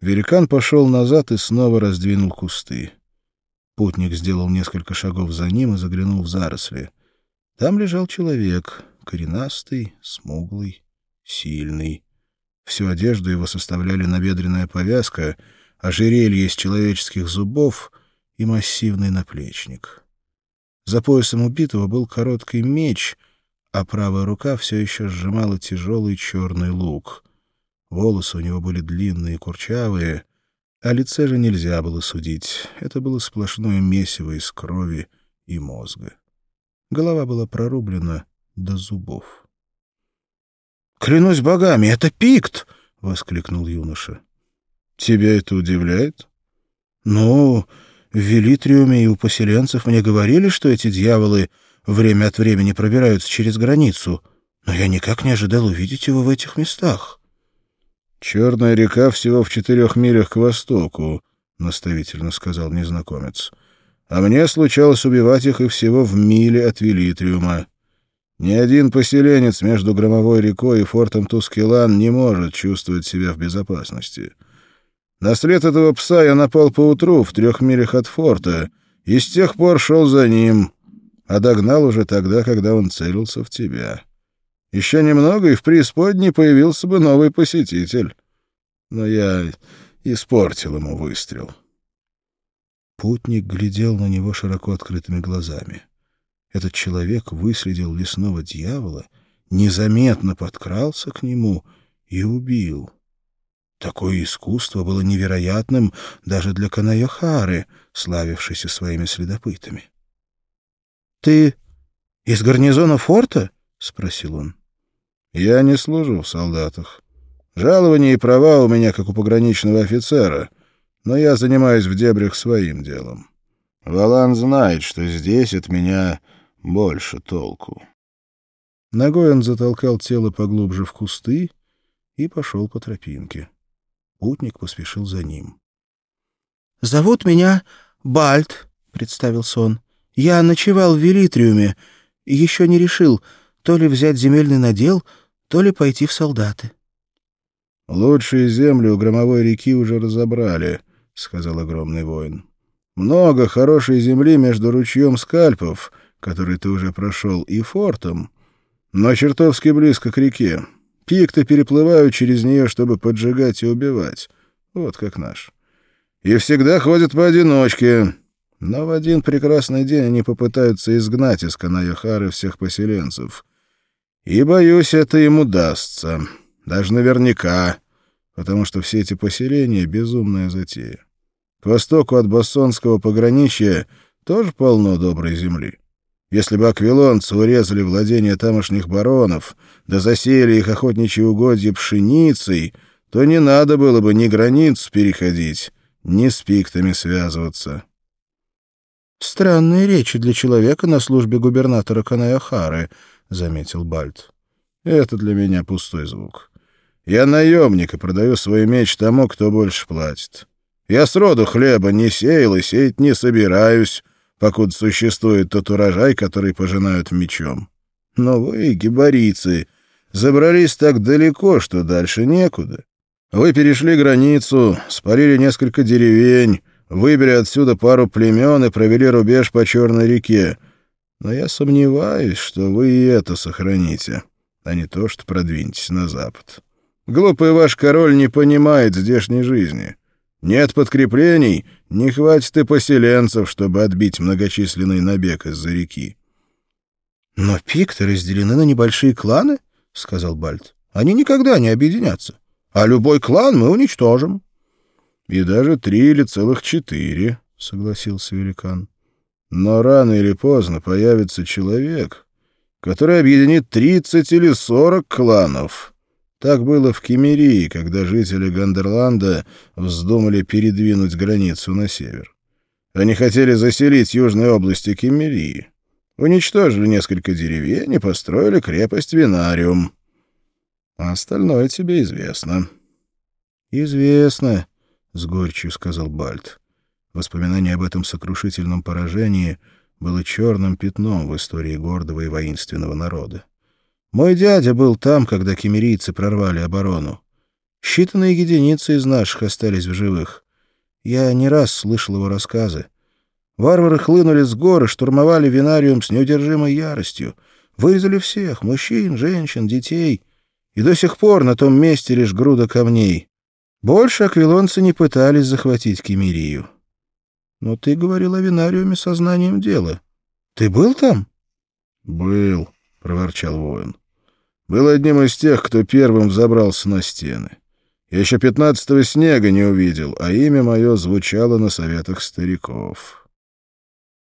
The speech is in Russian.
Великан пошел назад и снова раздвинул кусты. Путник сделал несколько шагов за ним и заглянул в заросли. Там лежал человек, коренастый, смуглый, сильный. Всю одежду его составляли набедренная повязка, ожерелье из человеческих зубов и массивный наплечник. За поясом убитого был короткий меч, а правая рука все еще сжимала тяжелый черный лук. Волосы у него были длинные и курчавые, о лице же нельзя было судить. Это было сплошное месиво из крови и мозга. Голова была прорублена до зубов. «Клянусь богами, это пикт!» — воскликнул юноша. «Тебя это удивляет?» «Ну, в Велитриуме и у поселенцев мне говорили, что эти дьяволы время от времени пробираются через границу, но я никак не ожидал увидеть его в этих местах». «Черная река всего в четырех милях к востоку», — наставительно сказал незнакомец. «А мне случалось убивать их и всего в миле от Велитриума. Ни один поселенец между Громовой рекой и фортом Тускелан не может чувствовать себя в безопасности. На след этого пса я напал поутру в трех милях от форта и с тех пор шел за ним, а догнал уже тогда, когда он целился в тебя». Еще немного, и в преисподней появился бы новый посетитель. Но я испортил ему выстрел. Путник глядел на него широко открытыми глазами. Этот человек выследил лесного дьявола, незаметно подкрался к нему и убил. Такое искусство было невероятным даже для Канайохары, славившейся своими следопытами. — Ты из гарнизона форта? — спросил он. Я не служу в солдатах. Жалование и права у меня, как у пограничного офицера, но я занимаюсь в дебрях своим делом. Валан знает, что здесь от меня больше толку. Ногой он затолкал тело поглубже в кусты и пошел по тропинке. Путник поспешил за ним. — Зовут меня Бальт, — представился он. — Я ночевал в Велитриуме еще не решил, то ли взять земельный надел, то ли пойти в солдаты. — Лучшие земли у громовой реки уже разобрали, — сказал огромный воин. — Много хорошей земли между ручьем скальпов, который ты уже прошел, и фортом, но чертовски близко к реке. Пикты переплывают через нее, чтобы поджигать и убивать. Вот как наш. И всегда ходят поодиночке. Но в один прекрасный день они попытаются изгнать из Канаяхары всех поселенцев. И, боюсь, это им удастся. Даже наверняка, потому что все эти поселения — безумная затея. К востоку от Бассонского пограничья тоже полно доброй земли. Если бы аквилонцы урезали владения тамошних баронов, да засеяли их охотничьи угодья пшеницей, то не надо было бы ни границ переходить, ни с пиктами связываться. Странные речи для человека на службе губернатора Канаяхары —— заметил Бальт. «Это для меня пустой звук. Я наемник и продаю свой меч тому, кто больше платит. Я сроду хлеба не сеял и сеять не собираюсь, покуда существует тот урожай, который пожинают мечом. Но вы, гибарицы, забрались так далеко, что дальше некуда. Вы перешли границу, спалили несколько деревень, выбили отсюда пару племен и провели рубеж по Черной реке. Но я сомневаюсь, что вы и это сохраните, а не то, что продвинетесь на запад. Глупый ваш король не понимает здешней жизни. Нет подкреплений, не хватит и поселенцев, чтобы отбить многочисленный набег из-за реки. — Но пикты разделены на небольшие кланы, — сказал Бальт. — Они никогда не объединятся. А любой клан мы уничтожим. — И даже три или целых четыре, — согласился великан. Но рано или поздно появится человек, который объединит 30 или 40 кланов. Так было в Кемерии, когда жители Гандерланда вздумали передвинуть границу на север. Они хотели заселить южные области Кемерии. Уничтожили несколько деревень и построили крепость Винариум. А остальное тебе известно. — Известно, — с горечью сказал Бальт. Воспоминание об этом сокрушительном поражении было черным пятном в истории гордого и воинственного народа. Мой дядя был там, когда кемерийцы прорвали оборону. Считанные единицы из наших остались в живых. Я не раз слышал его рассказы. Варвары хлынули с горы, штурмовали винариум с неудержимой яростью. Вырезали всех — мужчин, женщин, детей. И до сих пор на том месте лишь груда камней. Больше аквилонцы не пытались захватить Кемерию. Но ты говорил о винариуме сознанием дела. Ты был там? — Был, — проворчал воин. — Был одним из тех, кто первым взобрался на стены. Я еще пятнадцатого снега не увидел, а имя мое звучало на советах стариков.